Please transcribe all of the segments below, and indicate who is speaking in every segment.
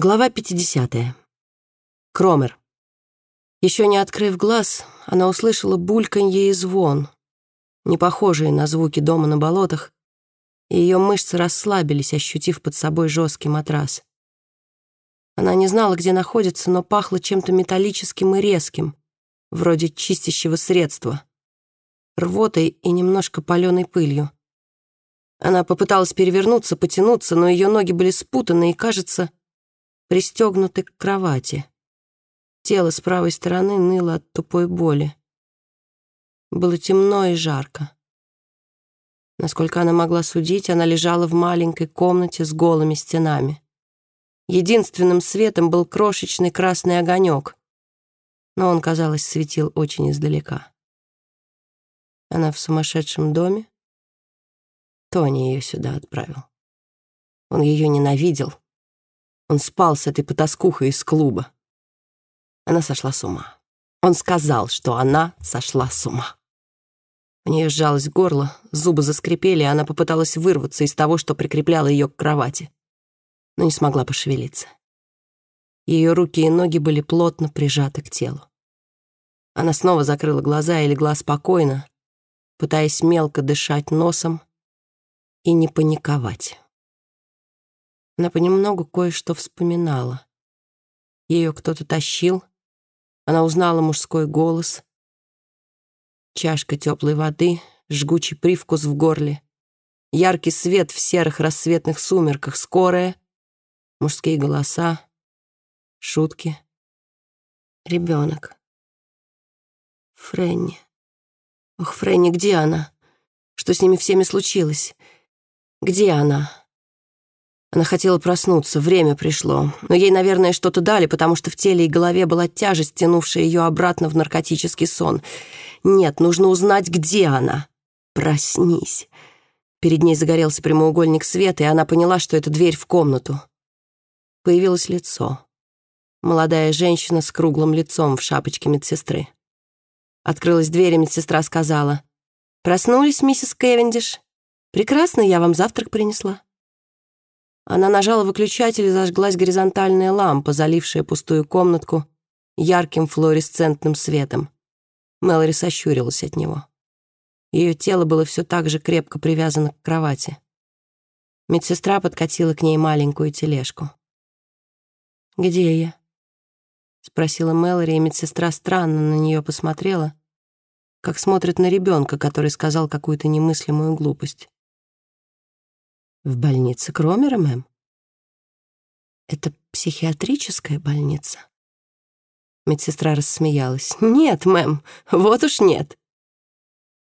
Speaker 1: Глава 50. Кромер. Еще не открыв глаз, она услышала бульканье и звон, не похожие на звуки дома на болотах, и ее мышцы расслабились, ощутив под собой жесткий матрас. Она не знала, где находится, но пахло чем-то металлическим и резким, вроде чистящего средства, рвотой и немножко паленой пылью. Она попыталась перевернуться, потянуться, но ее ноги были спутаны и, кажется, пристегнуты к кровати. Тело с правой стороны ныло от тупой боли. Было темно и жарко. Насколько она могла судить, она лежала в маленькой комнате с голыми стенами. Единственным светом был крошечный красный огонек, но он, казалось, светил очень издалека. Она в сумасшедшем доме? Тони ее сюда отправил. Он ее ненавидел, он спал с этой потаскухой из клуба. Она сошла с ума. Он сказал, что она сошла с ума. У нее сжалось горло, зубы заскрипели, и она попыталась вырваться из того, что прикрепляло ее к кровати, но не смогла пошевелиться. Ее руки и ноги были плотно прижаты к телу. Она снова закрыла глаза и легла спокойно, пытаясь мелко дышать носом и не паниковать. Она понемногу кое-что вспоминала. Ее кто-то тащил, она узнала мужской голос, чашка теплой воды, жгучий привкус в горле, яркий свет в серых рассветных сумерках, скорая, мужские голоса, шутки. Ребенок. Фрэнни. Ох, Фрэнни, где она? Что с ними всеми случилось? Где она? Она хотела проснуться, время пришло. Но ей, наверное, что-то дали, потому что в теле и голове была тяжесть, тянувшая ее обратно в наркотический сон. Нет, нужно узнать, где она. Проснись. Перед ней загорелся прямоугольник света, и она поняла, что это дверь в комнату. Появилось лицо. Молодая женщина с круглым лицом в шапочке медсестры. Открылась дверь, и медсестра сказала. «Проснулись, миссис Кевендиш? Прекрасно, я вам завтрак принесла». Она нажала выключатель и зажглась горизонтальная лампа, залившая пустую комнатку ярким флуоресцентным светом. Мэлори сощурилась от него. Ее тело было все так же крепко привязано к кровати. Медсестра подкатила к ней маленькую тележку. «Где я?» — спросила Мэлори, и медсестра странно на нее посмотрела, как смотрит на ребенка, который сказал какую-то немыслимую глупость. В больнице Кромера, мэм? Это психиатрическая больница? Медсестра рассмеялась. Нет, мэм, вот уж нет.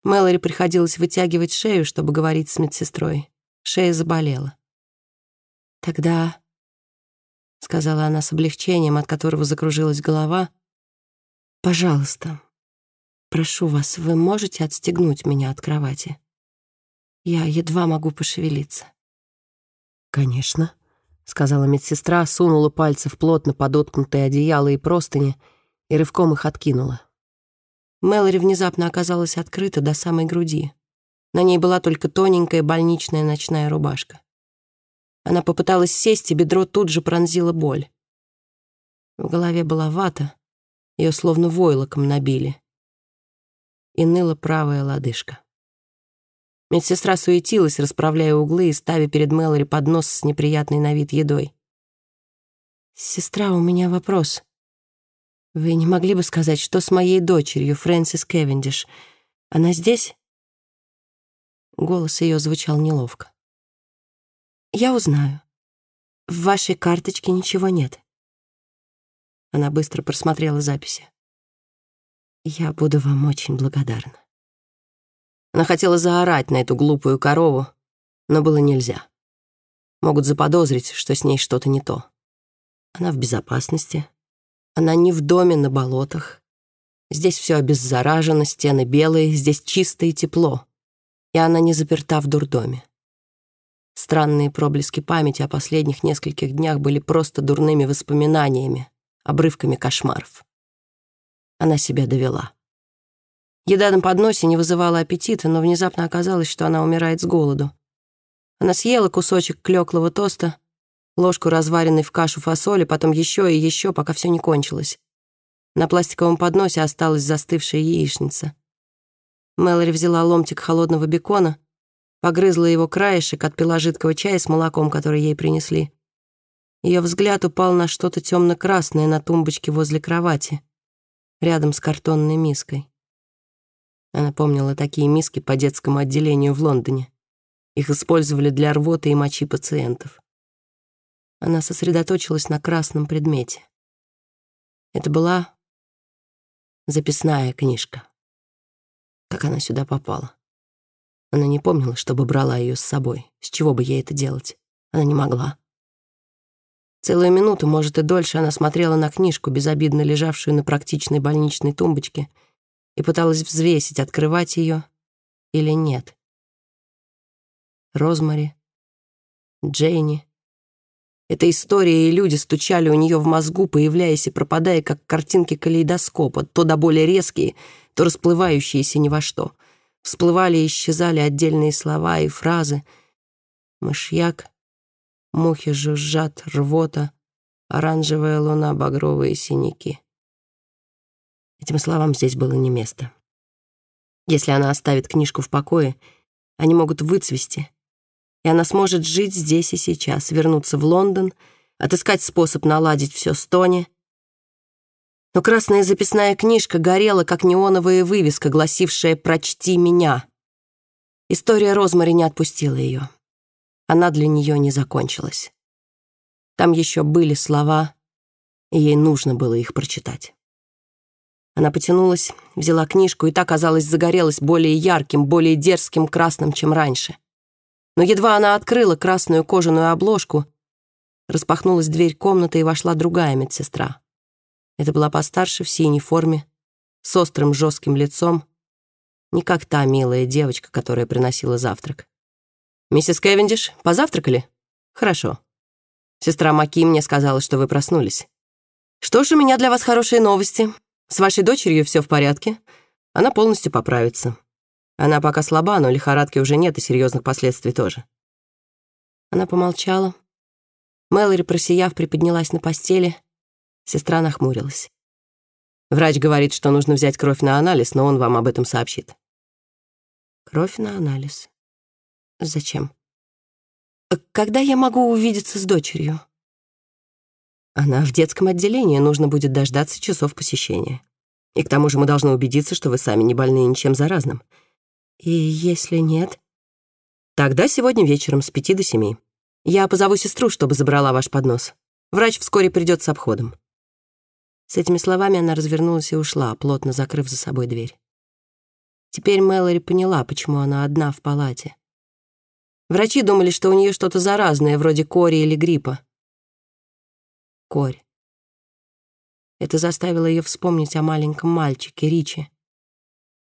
Speaker 1: Мэлори приходилось вытягивать шею, чтобы говорить с медсестрой. Шея заболела. Тогда, сказала она с облегчением, от которого закружилась голова, пожалуйста, прошу вас, вы можете отстегнуть меня от кровати? Я едва могу пошевелиться. «Конечно», — сказала медсестра, сунула пальцы в плотно подоткнутые одеяла и простыни и рывком их откинула. Мэлори внезапно оказалась открыта до самой груди. На ней была только тоненькая больничная ночная рубашка. Она попыталась сесть, и бедро тут же пронзила боль. В голове была вата, ее словно войлоком набили. И ныла правая лодыжка. Медсестра суетилась, расправляя углы и ставя перед Мэлори поднос с неприятной на вид едой. «Сестра, у меня вопрос. Вы не могли бы сказать, что с моей дочерью, Фрэнсис Кевендиш? Она здесь?» Голос ее звучал неловко. «Я узнаю. В вашей карточке ничего нет». Она быстро просмотрела записи. «Я буду вам очень благодарна». Она хотела заорать на эту глупую корову, но было нельзя. Могут заподозрить, что с ней что-то не то. Она в безопасности. Она не в доме на болотах. Здесь все обеззаражено, стены белые, здесь чисто и тепло. И она не заперта в дурдоме. Странные проблески памяти о последних нескольких днях были просто дурными воспоминаниями, обрывками кошмаров. Она себя довела. Еда на подносе не вызывала аппетита, но внезапно оказалось, что она умирает с голоду. Она съела кусочек клёклого тоста, ложку разваренной в кашу фасоли, потом еще и еще, пока все не кончилось. На пластиковом подносе осталась застывшая яичница. Мэлори взяла ломтик холодного бекона, погрызла его краешек, отпила жидкого чая с молоком, который ей принесли. Ее взгляд упал на что-то темно-красное на тумбочке возле кровати, рядом с картонной миской. Она помнила такие миски по детскому отделению в Лондоне. Их использовали для рвоты и мочи пациентов. Она сосредоточилась на красном предмете. Это была записная книжка. Как она сюда попала? Она не помнила, чтобы брала ее с собой. С чего бы ей это делать? Она не могла. Целую минуту, может и дольше, она смотрела на книжку, безобидно лежавшую на практичной больничной тумбочке, и пыталась взвесить, открывать ее или нет. Розмари, Джейни. Эта история и люди стучали у нее в мозгу, появляясь и пропадая, как картинки калейдоскопа, то до более резкие, то расплывающиеся ни во что. Всплывали и исчезали отдельные слова и фразы. Мышьяк, мухи жужжат, рвота, оранжевая луна, багровые синяки. Этим словам здесь было не место. Если она оставит книжку в покое, они могут выцвести, и она сможет жить здесь и сейчас, вернуться в Лондон, отыскать способ наладить все с Тони. Но красная записная книжка горела, как неоновая вывеска, гласившая «Прочти меня». История Розмари не отпустила ее. Она для нее не закончилась. Там еще были слова, и ей нужно было их прочитать. Она потянулась, взяла книжку, и та, казалось, загорелась более ярким, более дерзким красным, чем раньше. Но едва она открыла красную кожаную обложку, распахнулась дверь комнаты и вошла другая медсестра. Это была постарше в синей форме, с острым жестким лицом, не как та милая девочка, которая приносила завтрак. «Миссис Кевиндиш, позавтракали?» «Хорошо. Сестра Маки мне сказала, что вы проснулись. Что ж, у меня для вас хорошие новости. С вашей дочерью все в порядке. Она полностью поправится. Она пока слаба, но лихорадки уже нет и серьезных последствий тоже. Она помолчала. Мэлори, просияв, приподнялась на постели. Сестра нахмурилась. Врач говорит, что нужно взять кровь на анализ, но он вам об этом сообщит. Кровь на анализ. Зачем? Когда я могу увидеться с дочерью? Она в детском отделении, нужно будет дождаться часов посещения. И к тому же мы должны убедиться, что вы сами не больны ничем заразным. И если нет? Тогда сегодня вечером с пяти до семи. Я позову сестру, чтобы забрала ваш поднос. Врач вскоре придет с обходом. С этими словами она развернулась и ушла, плотно закрыв за собой дверь. Теперь Мэлори поняла, почему она одна в палате. Врачи думали, что у нее что-то заразное, вроде кори или гриппа. Корь. Это заставило ее вспомнить о маленьком мальчике Ричи,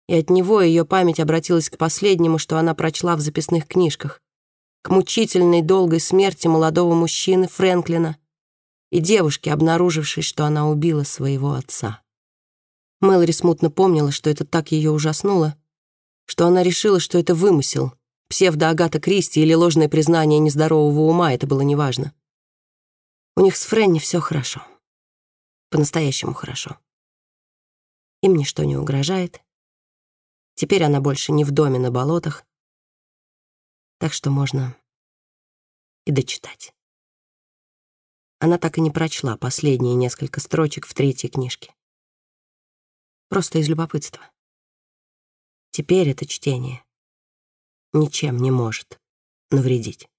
Speaker 1: и от него ее память обратилась к последнему, что она прочла в записных книжках, к мучительной долгой смерти молодого мужчины Фрэнклина и девушки, обнаружившей, что она убила своего отца. Мэлори смутно помнила, что это так ее ужаснуло, что она решила, что это вымысел, псевдо-Агата Кристи или ложное признание нездорового ума, это было неважно. У них с Фрэнни все хорошо. По-настоящему хорошо. Им ничто не угрожает, Теперь она больше не в доме на болотах, так что можно и дочитать. Она так и не прочла последние несколько строчек в третьей книжке. Просто из любопытства. Теперь это чтение ничем не может навредить.